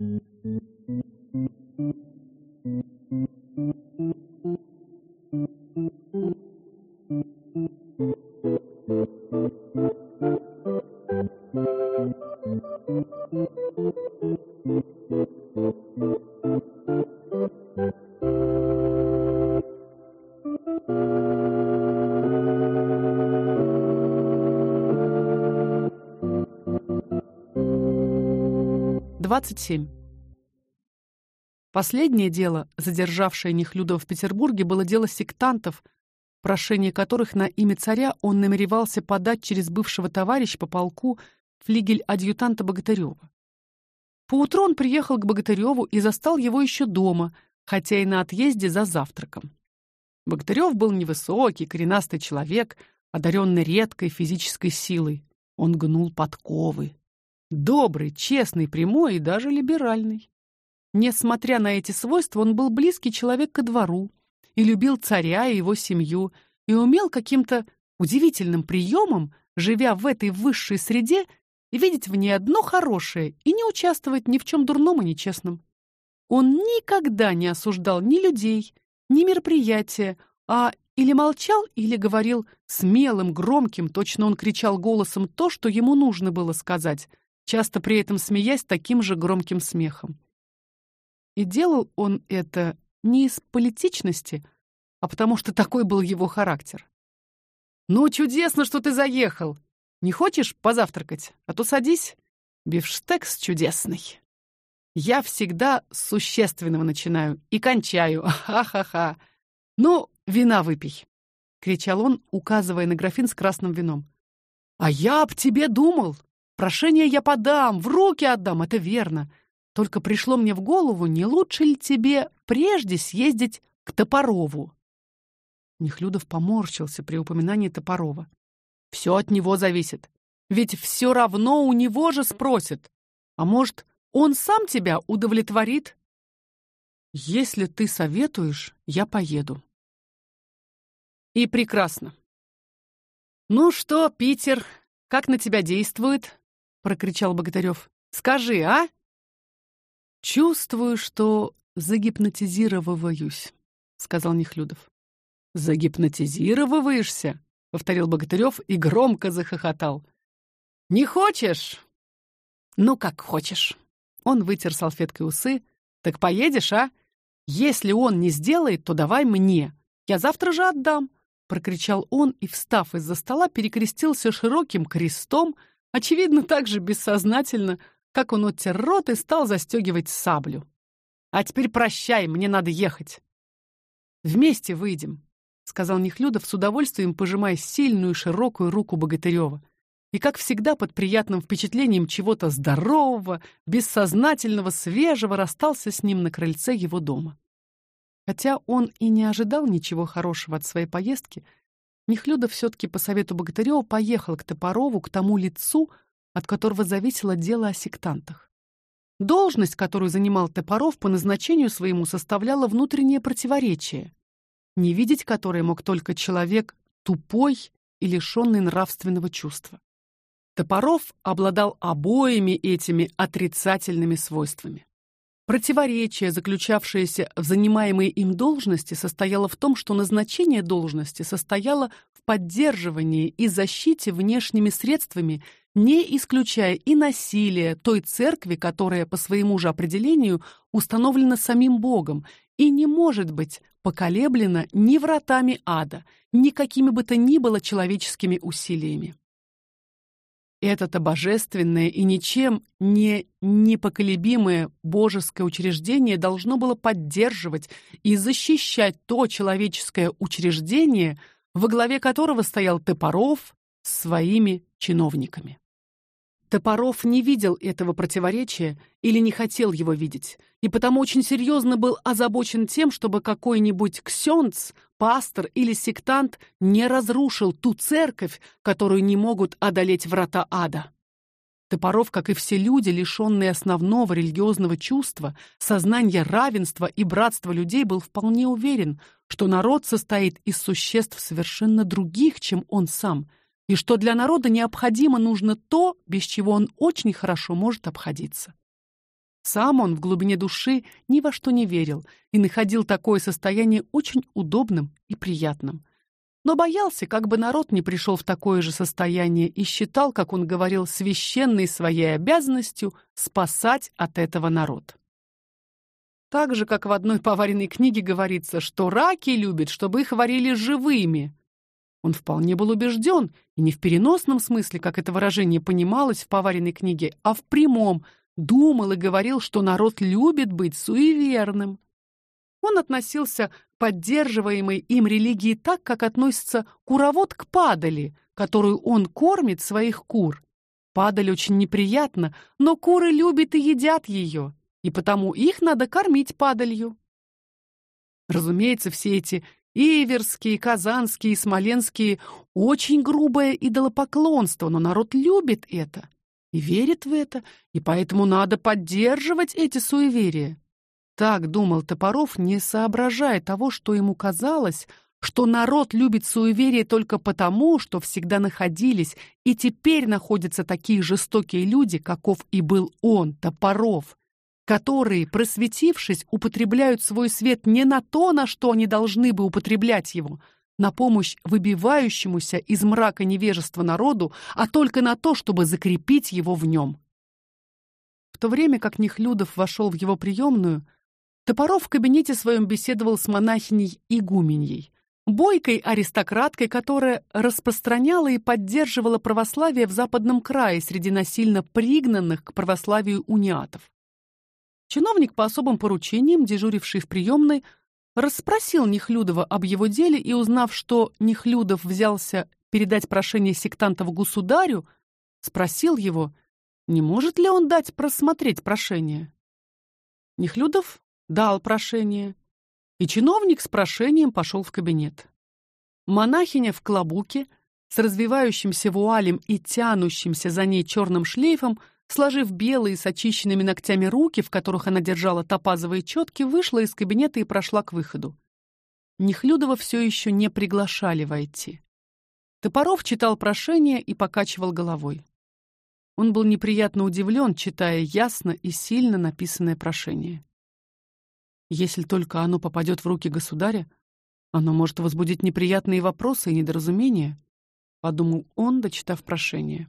Thank you. 27. Последнее дело, задержавшее Нехлюдова в Петербурге, было дело сектантов, прошение которых на имя царя он намеревался подать через бывшего товарища по полку флигель-адъютанта Богатырёва. Поутру он приехал к Богатырёву и застал его еще дома, хотя и на отъезде за завтраком. Богатырёв был невысокий, коренастый человек, одаренный редкой физической силой. Он гнул подковы. Добрый, честный, прямой и даже либеральный. Несмотря на эти свойства, он был близкий человек ко двору и любил царя и его семью, и умел каким-то удивительным приемом, живя в этой высшей среде, видеть в ней одно хорошее и не участвовать ни в чем дурном и нечестном. Он никогда не осуждал ни людей, ни мероприятия, а или молчал, или говорил смелым, громким, точно он кричал голосом то, что ему нужно было сказать, часто при этом смеясь таким же громким смехом. И делал он это не из политичности, а потому что такой был его характер. Ну чудесно, что ты заехал. Не хочешь позавтракать? А то садись. Бифштекс чудесный. Я всегда с существенного начинаю и кончаю. Ха-ха-ха. Ну, вина выпей, кричал он, указывая на графин с красным вином. А я об тебе думал. Прошение я подам, в руки отдам, это верно. Только пришло мне в голову, не лучше ли тебе прежде съездить к Топорову? Нехлюдов поморщился при упоминании Топорова. Все от него зависит. Ведь все равно у него же спросят. А может, он сам тебя удовлетворит? Если ты советуешь, я поеду. И прекрасно. Ну что, Питер, как на тебя действует? Прокричал Богатырев. Скажи, а? Чувствую, что загипнотизировываюсь, сказал Нехлюдов. Загипнотизировываешься? повторил Богатырев и громко захохотал. Не хочешь? Ну как хочешь. Он вытер салфеткой усы. Так поедешь, а? Если он не сделает, то давай мне. Я завтра же отдам, прокричал он и, встав из-за стола, перекрестился широким крестом, очевидно, так же бессознательно, как он оттер рот и стал застегивать саблю. А теперь прощай, мне надо ехать. Вместе выйдем, сказал Нехлюдов с удовольствием, пожимая сильную широкую руку Богатырева. И как всегда под приятным впечатлением чего-то здорового, бессознательного, свежего расстался с ним на крыльце его дома. Хотя он и не ожидал ничего хорошего от своей поездки, Нехлюдов все таки по совету Богатырева поехал к Топорову, к тому лицу, от которого зависело дело о сектантах. Должность, которую занимал Топоров по назначению своему, составляла внутреннее противоречие, не видеть которое мог только человек тупой и лишенный нравственного чувства. Топоров обладал обоими этими отрицательными свойствами. Противоречие, заключавшееся в занимаемой им должности, состояло в том, что назначение должности состояло в поддерживании и защите внешними средствами не исключая и насилие той церкви, которая по своему же определению установлена самим Богом и не может быть поколеблена ни вратами ада, ни какими бы то ни было человеческими усилиями. Это-то божественное и ничем не непоколебимое божеское учреждение должно было поддерживать и защищать то человеческое учреждение, во главе которого стоял Топоров с своими чиновниками. Топоров не видел этого противоречия или не хотел его видеть, и потому очень серьезно был озабочен тем, чтобы какой-нибудь ксёндз, пастор или сектант не разрушил ту церковь, которую не могут одолеть врата ада. Топоров, как и все люди, лишённые основного религиозного чувства, сознания равенства и братства людей, был вполне уверен, что народ состоит из существ совершенно других, чем он сам – и что для народа необходимо нужно то, без чего он очень хорошо может обходиться. Сам он в глубине души ни во что не верил и находил такое состояние очень удобным и приятным. Но боялся, как бы народ не пришел в такое же состояние и считал, как он говорил, священной своей обязанностью спасать от этого народ. Так же, как в одной поваренной книге говорится, что раки любят, чтобы их варили живыми. Он вполне был убежден, и не в переносном смысле, как это выражение понималось в поваренной книге, а в прямом, думал и говорил, что народ любит быть суеверным. Он относился к поддерживаемой им религии так, как относится куровод к падали, которую он кормит своих кур. Падаль очень неприятна, но куры любят и едят ее и потому их надо кормить падалью. Разумеется, все эти иверские, казанские, смоленские очень грубое идолопоклонство, но народ любит это и верит в это, и поэтому надо поддерживать эти суеверия. Так думал Топоров, не соображая того, что ему казалось, что народ любит суеверия только потому, что всегда находились и теперь находятся такие жестокие люди, каков и был он, Топоров, которые, просветившись, употребляют свой свет не на то, на что они должны бы употреблять его, на помощь выбивающемуся из мрака невежества народу, а только на то, чтобы закрепить его в нем. В то время как Нехлюдов вошел в его приемную, Топоров в кабинете своем беседовал с монахиней Игуменьей, бойкой аристократкой, которая распространяла и поддерживала православие в западном крае среди насильно пригнанных к православию униатов. Чиновник по особым поручениям, дежуривший в приемной, расспросил Нехлюдова об его деле и, узнав, что Нехлюдов взялся передать прошение сектантов государю, спросил его, не может ли он дать просмотреть прошение. Нехлюдов дал прошение, и чиновник с прошением пошел в кабинет. Монахиня в клобуке с развивающимся вуалем и тянущимся за ней черным шлейфом Сложив белые с очищенными ногтями руки, в которых она держала топазовые четки, вышла из кабинета и прошла к выходу. Нехлюдова все еще не приглашали войти. Топоров читал прошение и покачивал головой. Он был неприятно удивлен, читая ясно и сильно написанное прошение. Если только оно попадет в руки государя, оно может возбудить неприятные вопросы и недоразумения, подумал он, дочитав прошение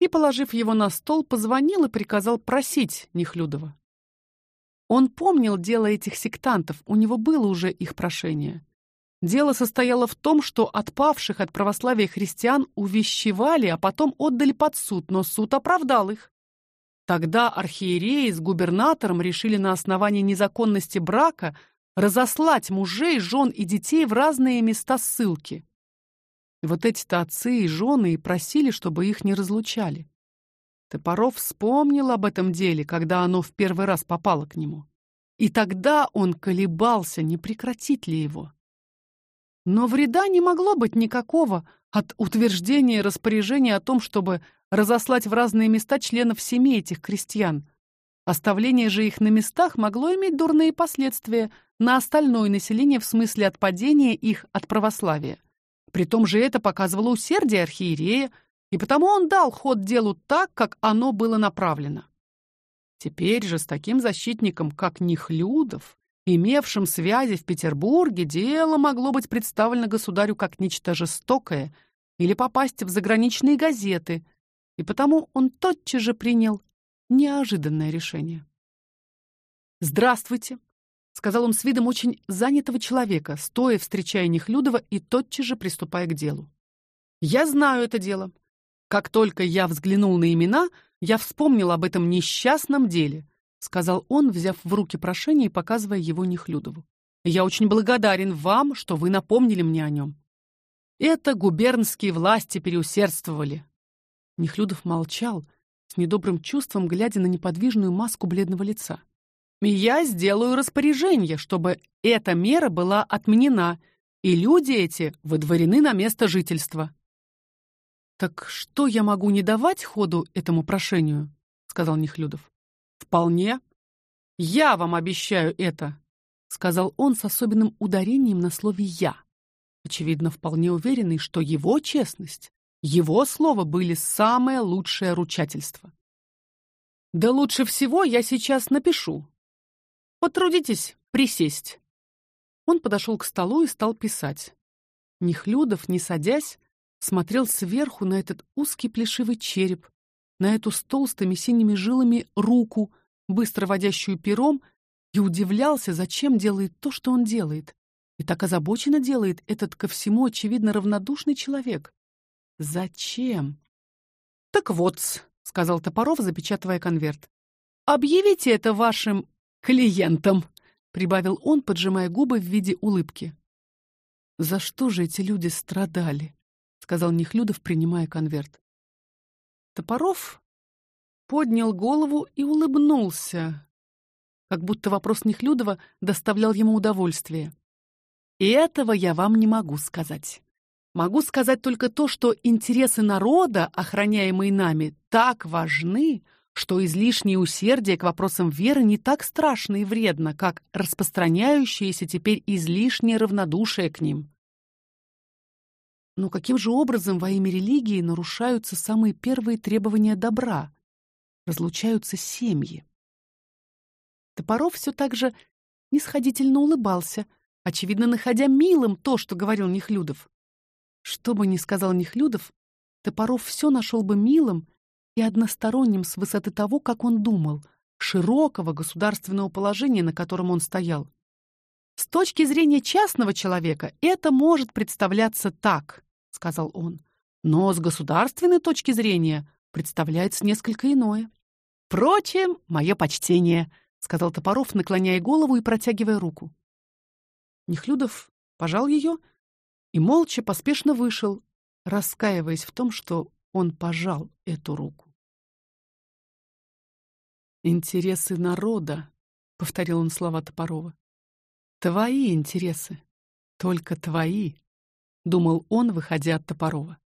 и, положив его на стол, позвонил и приказал просить Нехлюдова. Он помнил дело этих сектантов, у него было уже их прошение. Дело состояло в том, что отпавших от православия христиан увещевали, а потом отдали под суд, но суд оправдал их. Тогда архиереи с губернатором решили на основании незаконности брака разослать мужей, жен и детей в разные места ссылки. Вот эти-то отцы и жены и просили, чтобы их не разлучали. Топоров вспомнил об этом деле, когда оно в первый раз попало к нему. И тогда он колебался, не прекратить ли его. Но вреда не могло быть никакого от утверждения распоряжения о том, чтобы разослать в разные места членов семей этих крестьян. Оставление же их на местах могло иметь дурные последствия на остальное население в смысле отпадения их от православия. При том же это показывало усердие архиерея, и потому он дал ход делу так, как оно было направлено. Теперь же с таким защитником, как Нихлюдов, имевшим связи в Петербурге, дело могло быть представлено государю как нечто жестокое или попасть в заграничные газеты, и потому он тотчас же принял неожиданное решение. Здравствуйте, сказал он с видом очень занятого человека, стоя встречая Нехлюдова и тотчас же приступая к делу. Я знаю это дело. Как только я взглянул на имена, я вспомнил об этом несчастном деле, сказал он, взяв в руки прошение и показывая его Нехлюдову. Я очень благодарен вам, что вы напомнили мне о нем. Это губернские власти переусердствовали. Нехлюдов молчал, с недобрым чувством глядя на неподвижную маску бледного лица. Я сделаю распоряжение, чтобы эта мера была отменена, и люди эти выдворены на место жительства. Так что я могу не давать ходу этому прошению, сказал Нехлюдов. Вполне. Я вам обещаю это, сказал он с особенным ударением на слове я. Очевидно, вполне уверенный, что его честность, его слово были самое лучшее ручательство. Да лучше всего я сейчас напишу. Потрудитесь присесть. Он подошел к столу и стал писать. Нехлюдов, не садясь, смотрел сверху на этот узкий плешивый череп, на эту с толстыми синими жилами руку, быстро водящую пером, и удивлялся, зачем делает то, что он делает. И так озабоченно делает этот ко всему очевидно равнодушный человек. Зачем? Так вот, сказал Топоров, запечатывая конверт. Объявите это вашим клиентам, прибавил он, поджимая губы в виде улыбки. За что же эти люди страдали? сказал Нехлюдов, принимая конверт. Топоров поднял голову и улыбнулся, как будто вопрос Нехлюдова доставлял ему удовольствие. И этого я вам не могу сказать. Могу сказать только то, что интересы народа, охраняемые нами, так важны, что излишнее усердие к вопросам веры не так страшно и вредно, как распространяющееся теперь излишнее равнодушие к ним. Но каким же образом во имя религии нарушаются самые первые требования добра? Разлучаются семьи. Топоров все так же нисходительно улыбался, очевидно, находя милым то, что говорил Нехлюдов. Что бы ни сказал Нехлюдов, Топоров все нашел бы милым и односторонним с высоты того, как он думал, широкого государственного положения, на котором он стоял. С точки зрения частного человека это может представляться так, сказал он. Но с государственной точки зрения представляется несколько иное. Впрочем, мое почтение, сказал Топоров, наклоняя голову и протягивая руку. Нехлюдов пожал ее и молча поспешно вышел, раскаиваясь в том, что он пожал эту руку. Интересы народа, повторил он слова Топорова. Твои интересы, только твои, думал он, выходя от Топорова.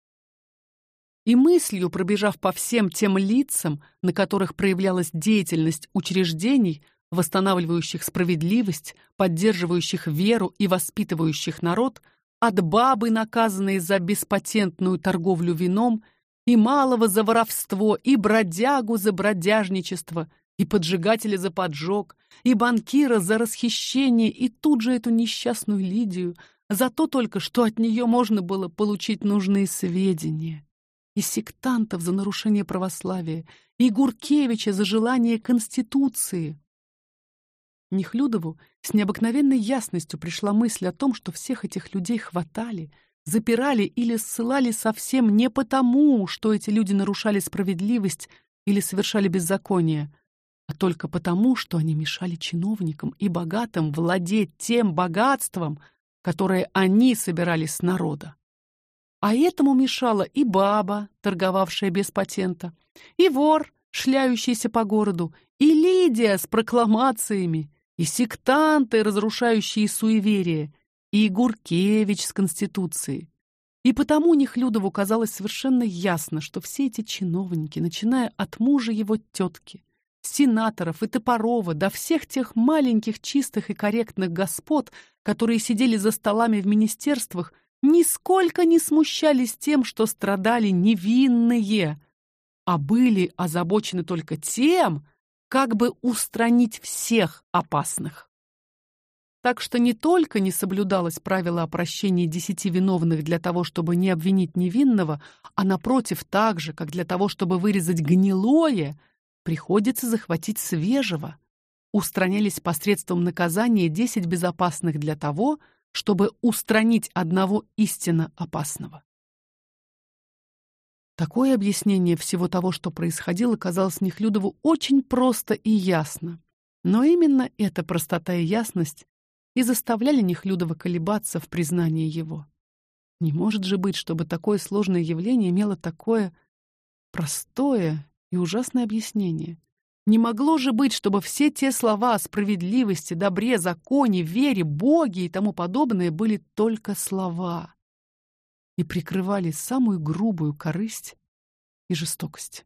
И мыслью, пробежав по всем тем лицам, на которых проявлялась деятельность учреждений, восстанавливающих справедливость, поддерживающих веру и воспитывающих народ, от бабы, наказанной за беспатентную торговлю вином, и малого за воровство, и бродягу за бродяжничество, и поджигателя за поджог, и банкира за расхищение, и тут же эту несчастную Лидию за то только, что от нее можно было получить нужные сведения, и сектантов за нарушение православия, и Гуркевича за желание конституции, Нехлюдову с необыкновенной ясностью пришла мысль о том, что всех этих людей хватали, запирали или ссылали совсем не потому, что эти люди нарушали справедливость или совершали беззаконие, а только потому, что они мешали чиновникам и богатым владеть тем богатством, которое они собирали с народа. А этому мешала и баба, торговавшая без патента, и вор, шляющийся по городу, и Лидия с прокламациями, и сектанты, разрушающие суеверие, и Гуркевич с конституцией. И потому Нехлюдову казалось совершенно ясно, что все эти чиновники, начиная от мужа его тетки, сенаторов и Топорова, до всех тех маленьких чистых и корректных господ, которые сидели за столами в министерствах, нисколько не смущались тем, что страдали невинные, а были озабочены только тем, как бы устранить всех опасных. Так что не только не соблюдалось правило о прощении десяти виновных для того, чтобы не обвинить невинного, а напротив, так же, как для того, чтобы вырезать гнилое, приходится захватить свежего. Устранялись посредством наказания десять безопасных для того, чтобы устранить одного истинно опасного. Такое объяснение всего того, что происходило, казалось Нехлюдову очень просто и ясно. Но именно эта простота и ясность и заставляли Нехлюдова колебаться в признании его. Не может же быть, чтобы такое сложное явление имело такое простое и ужасное объяснение. Не могло же быть, чтобы все те слова о справедливости, добре, законе, вере, Боге и тому подобное были только слова и прикрывали самую грубую корысть и жестокость.